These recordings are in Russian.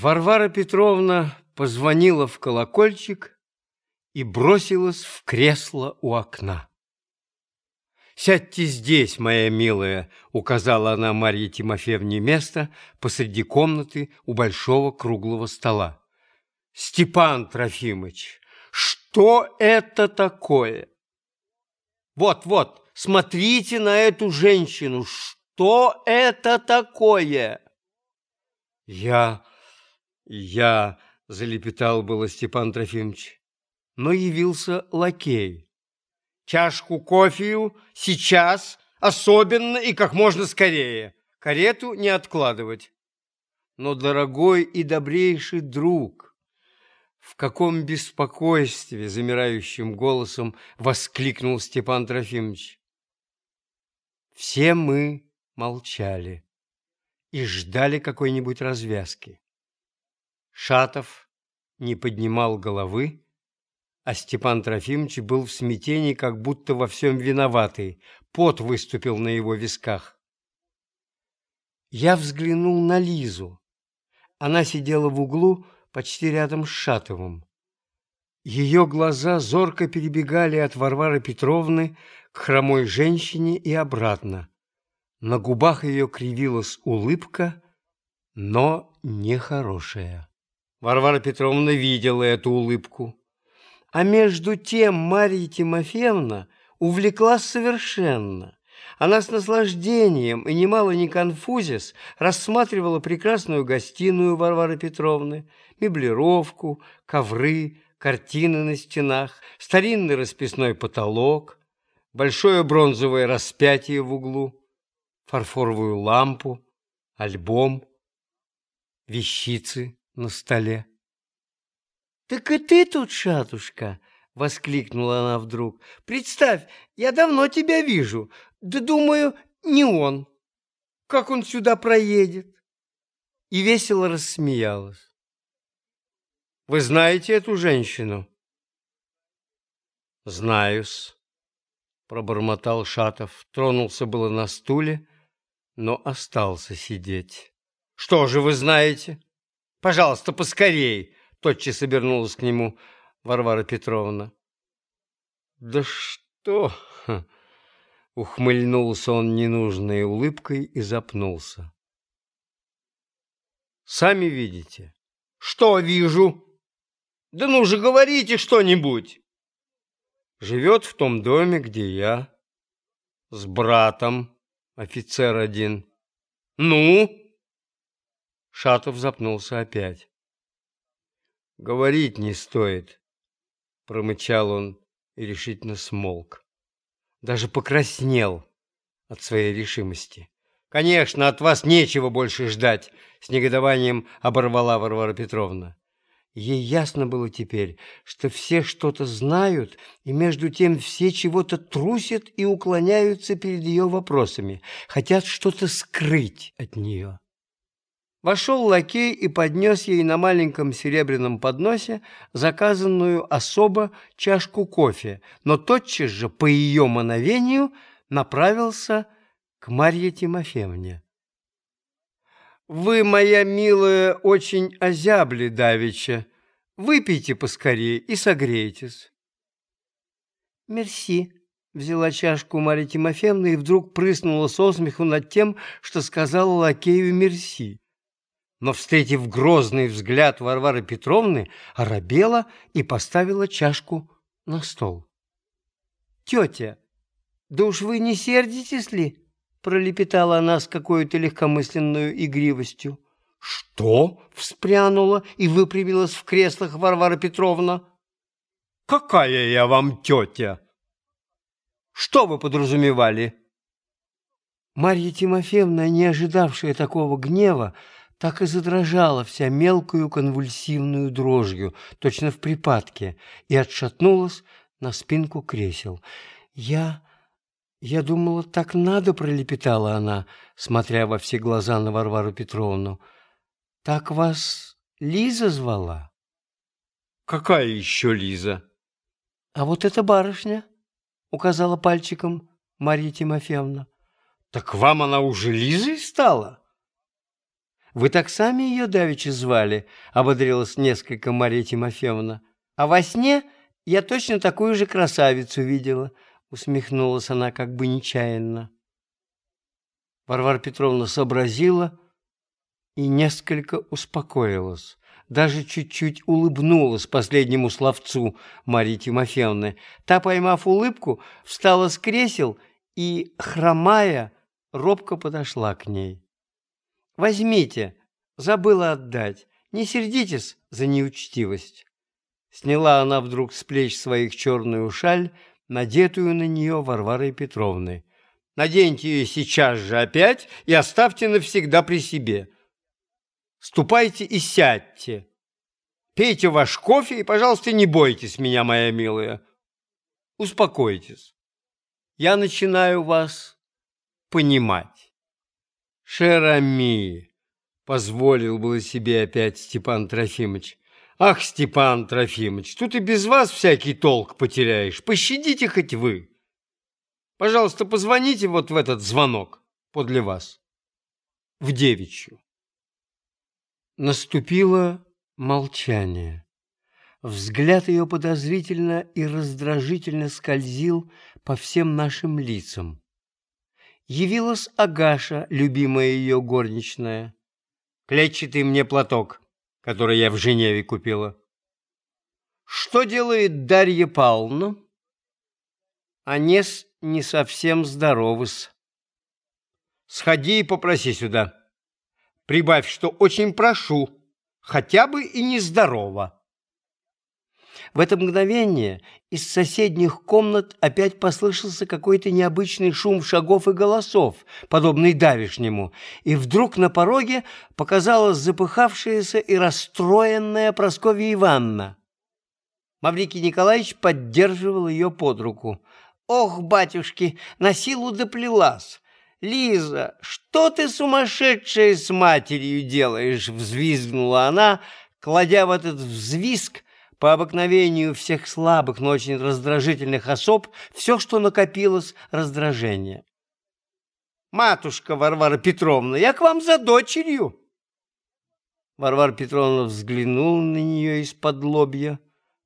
Варвара Петровна позвонила в колокольчик и бросилась в кресло у окна. «Сядьте здесь, моя милая», — указала она Марье Тимофеевне место посреди комнаты у большого круглого стола. «Степан Трофимович, что это такое?» «Вот-вот, смотрите на эту женщину, что это такое?» «Я... я...» — залепетал было Степан Трофимович, но явился лакей чашку кофею сейчас, особенно и как можно скорее. Карету не откладывать. Но, дорогой и добрейший друг, в каком беспокойстве замирающим голосом воскликнул Степан Трофимович. Все мы молчали и ждали какой-нибудь развязки. Шатов не поднимал головы, а Степан Трофимович был в смятении, как будто во всем виноватый. Пот выступил на его висках. Я взглянул на Лизу. Она сидела в углу, почти рядом с Шатовым. Ее глаза зорко перебегали от Варвары Петровны к хромой женщине и обратно. На губах ее кривилась улыбка, но нехорошая. Варвара Петровна видела эту улыбку. А между тем Марья Тимофеевна увлеклась совершенно. Она с наслаждением и немало не конфузясь рассматривала прекрасную гостиную Варвары Петровны, меблировку, ковры, картины на стенах, старинный расписной потолок, большое бронзовое распятие в углу, фарфоровую лампу, альбом, вещицы на столе. «Так и ты тут, шатушка!» — воскликнула она вдруг. «Представь, я давно тебя вижу. Да, думаю, не он. Как он сюда проедет?» И весело рассмеялась. «Вы знаете эту женщину?» «Знаю-с», — пробормотал Шатов. Тронулся было на стуле, но остался сидеть. «Что же вы знаете? Пожалуйста, поскорей!» Тотчас обернулась к нему Варвара Петровна. «Да что?» — ухмыльнулся он ненужной улыбкой и запнулся. «Сами видите». «Что вижу?» «Да ну же, говорите что-нибудь!» «Живет в том доме, где я, с братом, офицер один». «Ну?» Шатов запнулся опять. Говорить не стоит, промычал он и решительно смолк. Даже покраснел от своей решимости. Конечно, от вас нечего больше ждать, с негодованием оборвала Варвара Петровна. Ей ясно было теперь, что все что-то знают, и между тем все чего-то трусят и уклоняются перед ее вопросами, хотят что-то скрыть от нее. Вошел лакей и поднес ей на маленьком серебряном подносе заказанную особо чашку кофе, но тотчас же, по ее мановению, направился к Марье Тимофеевне. «Вы, моя милая, очень озябли давеча. Выпейте поскорее и согрейтесь». «Мерси», — взяла чашку Марья Тимофеевна и вдруг прыснула со смеху над тем, что сказала лакею «мерси» но, встретив грозный взгляд Варвары Петровны, оробела и поставила чашку на стол. «Тетя, да уж вы не сердитесь ли?» пролепетала она с какой-то легкомысленной игривостью. «Что?» — вспрянула и выпрямилась в креслах Варвара Петровна. «Какая я вам тетя?» «Что вы подразумевали?» Марья Тимофеевна, не ожидавшая такого гнева, так и задрожала вся мелкую конвульсивную дрожью, точно в припадке, и отшатнулась на спинку кресел. «Я... я думала, так надо», — пролепетала она, смотря во все глаза на Варвару Петровну. «Так вас Лиза звала?» «Какая еще Лиза?» «А вот эта барышня», — указала пальчиком Марья Тимофеевна. «Так вам она уже Лизой стала?» Вы так сами ее давеча звали, ободрилась несколько Мария Тимофеевна. А во сне я точно такую же красавицу видела, усмехнулась она как бы нечаянно. Варвара Петровна сообразила и несколько успокоилась. Даже чуть-чуть улыбнулась последнему словцу Марии Тимофеевны. Та, поймав улыбку, встала с кресел и, хромая, робко подошла к ней. «Возьмите, забыла отдать, не сердитесь за неучтивость». Сняла она вдруг с плеч своих черную шаль, надетую на нее Варварой Петровной. «Наденьте ее сейчас же опять и оставьте навсегда при себе. Ступайте и сядьте. Пейте ваш кофе и, пожалуйста, не бойтесь меня, моя милая. Успокойтесь. Я начинаю вас понимать. Шерами, позволил было себе опять Степан Трофимович. Ах, Степан Трофимович, тут и без вас всякий толк потеряешь. Пощадите хоть вы. Пожалуйста, позвоните вот в этот звонок подле вас. В девичью. Наступило молчание. Взгляд ее подозрительно и раздражительно скользил по всем нашим лицам. Явилась Агаша, любимая ее горничная. «Клетчатый мне платок», который я в Женеве купила. Что делает Дарья Павловна? Анес не совсем здоровый-с. Сходи и попроси сюда. Прибавь, что очень прошу, хотя бы и нездорово. В это мгновение из соседних комнат опять послышался какой-то необычный шум шагов и голосов, подобный давишнему, и вдруг на пороге показалась запыхавшаяся и расстроенная Прасковья Ивановна. Маврикий Николаевич поддерживал ее под руку. «Ох, батюшки, на силу доплелась! Лиза, что ты сумасшедшая с матерью делаешь?» Взвизгнула она, кладя в этот взвизг по обыкновению всех слабых, но очень раздражительных особ, все, что накопилось, раздражение. «Матушка Варвара Петровна, я к вам за дочерью!» Варвара Петровна взглянула на нее из-под лобья,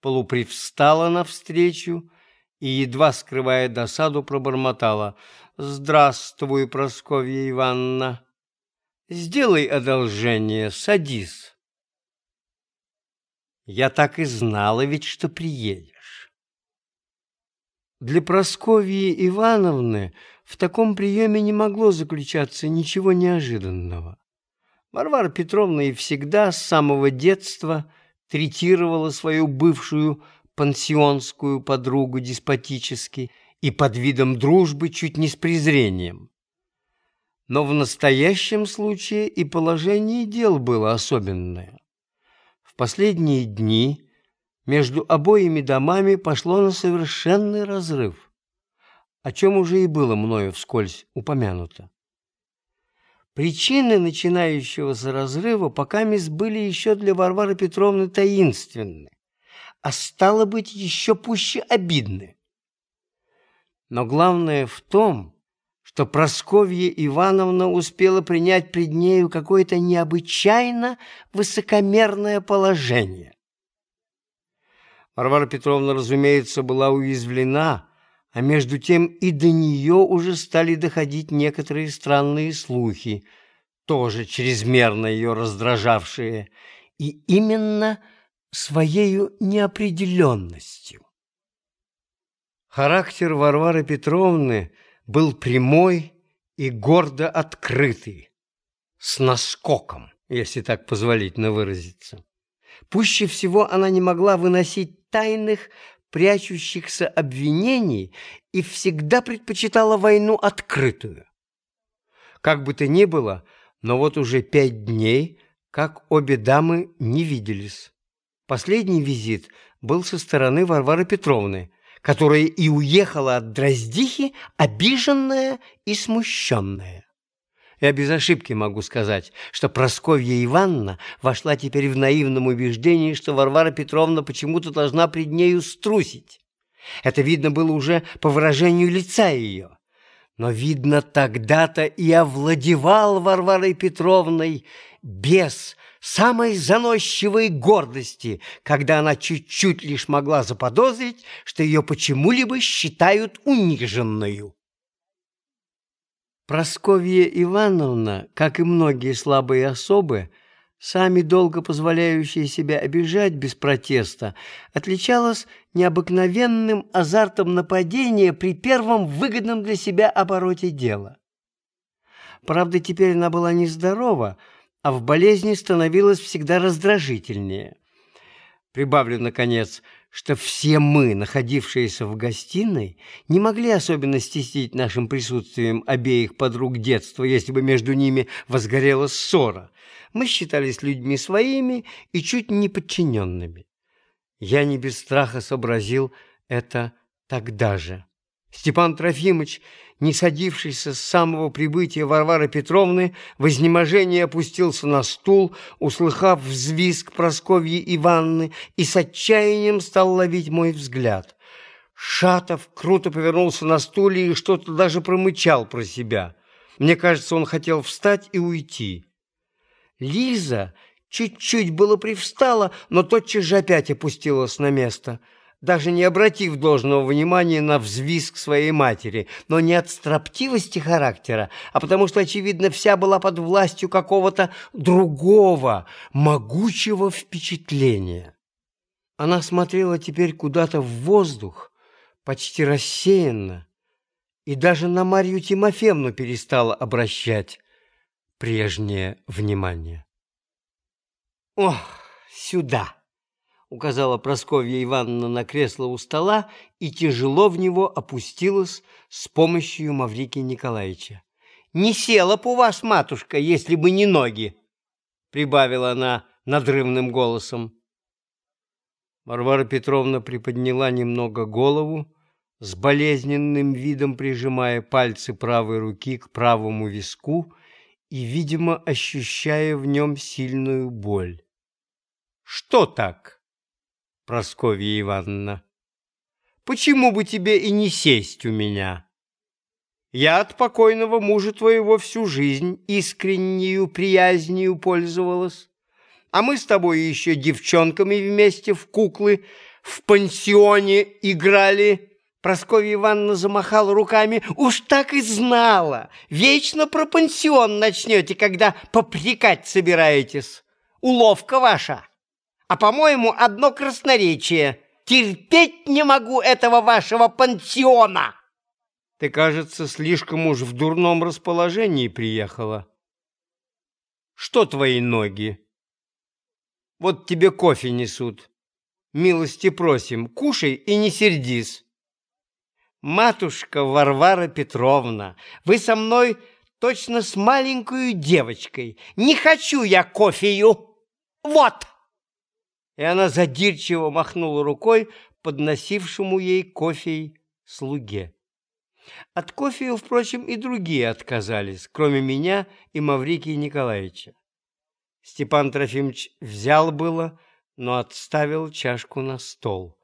полупривстала навстречу и, едва скрывая досаду, пробормотала. «Здравствуй, Прасковья Ивановна! Сделай одолжение, садись!» Я так и знала ведь, что приедешь. Для Просковьи Ивановны в таком приеме не могло заключаться ничего неожиданного. Варвара Петровна и всегда с самого детства третировала свою бывшую пансионскую подругу деспотически и под видом дружбы чуть не с презрением. Но в настоящем случае и положение дел было особенное последние дни между обоими домами пошло на совершенный разрыв, о чем уже и было мною вскользь упомянуто. Причины начинающегося разрыва пока мисс были еще для Варвары Петровны таинственны, а стало быть еще пуще обидны. Но главное в том, что Просковья Ивановна успела принять пред нею какое-то необычайно высокомерное положение. Варвара Петровна, разумеется, была уязвлена, а между тем и до нее уже стали доходить некоторые странные слухи, тоже чрезмерно ее раздражавшие, и именно своею неопределенностью. Характер Варвары Петровны – был прямой и гордо открытый, с наскоком, если так позволительно выразиться. Пуще всего она не могла выносить тайных, прячущихся обвинений и всегда предпочитала войну открытую. Как бы то ни было, но вот уже пять дней, как обе дамы не виделись. Последний визит был со стороны Варвары Петровны, которая и уехала от Дроздихи, обиженная и смущенная. Я без ошибки могу сказать, что Просковья Ивановна вошла теперь в наивном убеждении, что Варвара Петровна почему-то должна пред нею струсить. Это видно было уже по выражению лица ее. Но, видно, тогда-то и овладевал Варварой Петровной без самой заносчивой гордости, когда она чуть-чуть лишь могла заподозрить, что ее почему-либо считают униженную. Просковья Ивановна, как и многие слабые особы, сами долго позволяющие себя обижать без протеста, отличалась необыкновенным азартом нападения при первом выгодном для себя обороте дела. Правда, теперь она была нездорова, а в болезни становилась всегда раздражительнее. Прибавлю, наконец, что все мы, находившиеся в гостиной, не могли особенно стеснить нашим присутствием обеих подруг детства, если бы между ними возгорела ссора. Мы считались людьми своими и чуть не подчиненными. Я не без страха сообразил это тогда же. Степан Трофимович, не садившийся с самого прибытия Варвары Петровны, в изнеможении опустился на стул, услыхав взвизг Просковьи Ивановны, и с отчаянием стал ловить мой взгляд. Шатов круто повернулся на стуле и что-то даже промычал про себя. Мне кажется, он хотел встать и уйти. Лиза чуть-чуть было привстала, но тотчас же опять опустилась на место — даже не обратив должного внимания на взвизг своей матери, но не от строптивости характера, а потому что, очевидно, вся была под властью какого-то другого, могучего впечатления. Она смотрела теперь куда-то в воздух, почти рассеянно, и даже на Марью Тимофеевну перестала обращать прежнее внимание. «Ох, сюда!» Указала Просковья Ивановна на кресло у стола и тяжело в него опустилась с помощью Маврикия Николаевича. «Не села бы у вас, матушка, если бы не ноги!» прибавила она надрывным голосом. Варвара Петровна приподняла немного голову, с болезненным видом прижимая пальцы правой руки к правому виску и, видимо, ощущая в нем сильную боль. «Что так?» Просковья Ивановна. Почему бы тебе и не сесть у меня? Я от покойного мужа твоего всю жизнь искреннюю приязнью пользовалась. А мы с тобой еще девчонками вместе в куклы в пансионе играли. Прасковья Ивановна замахала руками. «Уж так и знала! Вечно про пансион начнете, когда попрекать собираетесь. Уловка ваша!» А, по-моему, одно красноречие. Терпеть не могу этого вашего пансиона!» «Ты, кажется, слишком уж в дурном расположении приехала. Что твои ноги? Вот тебе кофе несут. Милости просим, кушай и не сердись». «Матушка Варвара Петровна, вы со мной точно с маленькой девочкой. Не хочу я кофею. Вот!» И она задирчиво махнула рукой подносившему ей кофе слуге. От кофе, впрочем, и другие отказались, кроме меня и Маврикия Николаевича. Степан Трофимович взял было, но отставил чашку на стол.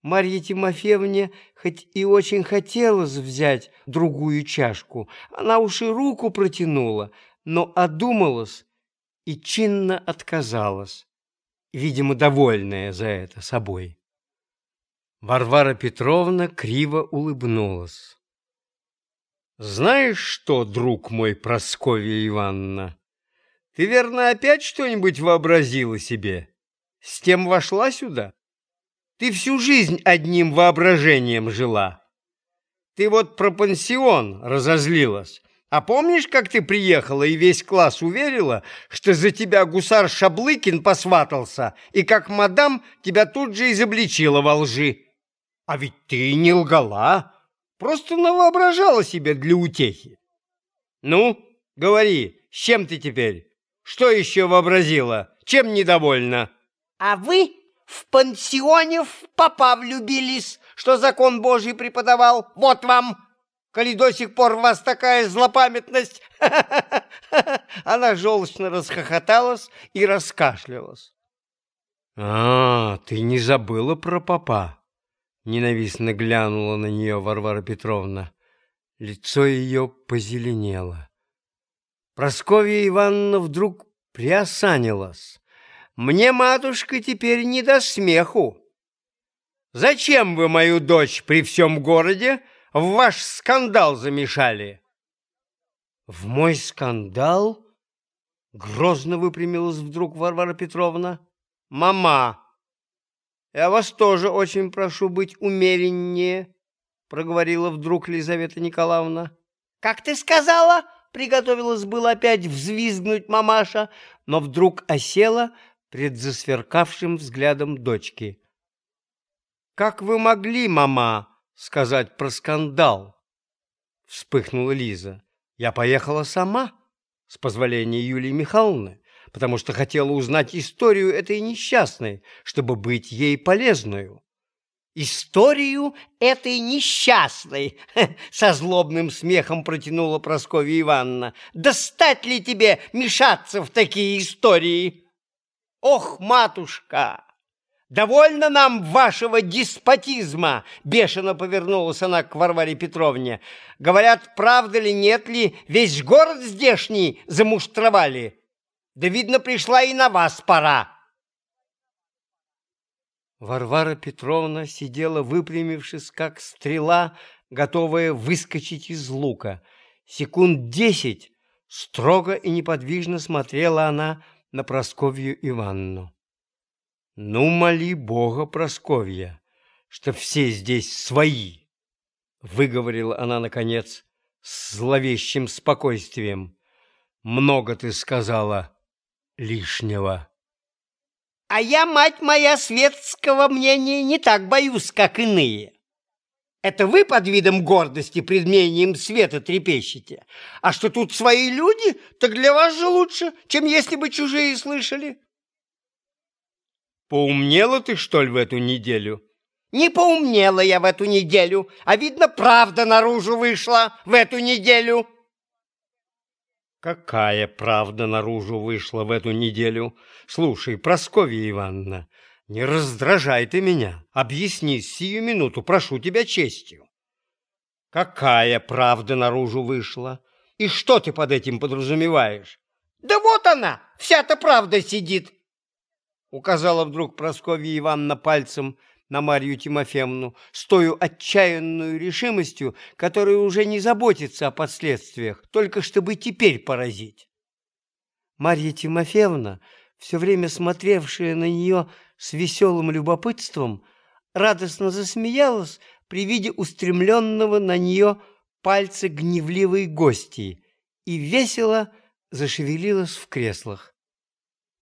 Марье Тимофеевне хоть и очень хотелось взять другую чашку, она уж и руку протянула, но одумалась и чинно отказалась видимо, довольная за это собой. Варвара Петровна криво улыбнулась. «Знаешь что, друг мой, Прасковья Ивановна, ты, верно, опять что-нибудь вообразила себе? С тем вошла сюда? Ты всю жизнь одним воображением жила. Ты вот про пансион разозлилась, а помнишь, как ты приехала и весь класс уверила, что за тебя гусар Шаблыкин посватался, и как мадам тебя тут же изобличила во лжи? А ведь ты не лгала, просто навоображала себе для утехи. Ну, говори, с чем ты теперь? Что еще вообразила? Чем недовольна? А вы в пансионе в папа влюбились, что закон Божий преподавал. Вот вам коли до сих пор у вас такая злопамятность!» Она желчно расхохоталась и раскашлялась. «А, ты не забыла про папа?» Ненавистно глянула на нее Варвара Петровна. Лицо ее позеленело. Просковья Ивановна вдруг приосанилась. «Мне, матушка, теперь не до смеху. Зачем вы мою дочь при всем городе в ваш скандал замешали?» «В мой скандал?» Грозно выпрямилась вдруг Варвара Петровна. «Мама, я вас тоже очень прошу быть умереннее», проговорила вдруг Лизавета Николаевна. «Как ты сказала?» Приготовилась было опять взвизгнуть мамаша, но вдруг осела пред засверкавшим взглядом дочки. «Как вы могли, мама, сказать про скандал?» Вспыхнула Лиза. «Я поехала сама, с позволения Юлии Михайловны, потому что хотела узнать историю этой несчастной, чтобы быть ей полезную историю этой несчастной, со злобным смехом протянула Прасковья Ивановна. Достать ли тебе мешаться в такие истории? Ох, матушка! «Довольно нам вашего деспотизма!» – бешено повернулась она к Варваре Петровне. «Говорят, правда ли, нет ли, весь город здешний замуштровали? Да, видно, пришла и на вас пора!» Варвара Петровна сидела, выпрямившись, как стрела, готовая выскочить из лука. Секунд десять строго и неподвижно смотрела она на Просковью Ивановну. «Ну, моли Бога, Просковья, что все здесь свои!» Выговорила она, наконец, с зловещим спокойствием. «Много ты сказала лишнего». А я, мать моя, светского мнения не так боюсь, как иные. Это вы под видом гордости пред мнением света трепещете. А что тут свои люди, так для вас же лучше, чем если бы чужие слышали. Поумнела ты, что ли, в эту неделю? Не поумнела я в эту неделю, а, видно, правда наружу вышла в эту неделю. Какая правда наружу вышла в эту неделю? Слушай, Прасковья Ивановна, не раздражай ты меня. Объясни сию минуту, прошу тебя честью. Какая правда наружу вышла? И что ты под этим подразумеваешь? Да вот она, вся-то правда сидит. Указала вдруг Прасковья Ивановна пальцем на Марью Тимофеевну с той отчаянной решимостью, которая уже не заботится о последствиях, только чтобы теперь поразить. Марья Тимофеевна, все время смотревшая на нее с веселым любопытством, радостно засмеялась при виде устремленного на нее пальца гневливой гости и весело зашевелилась в креслах.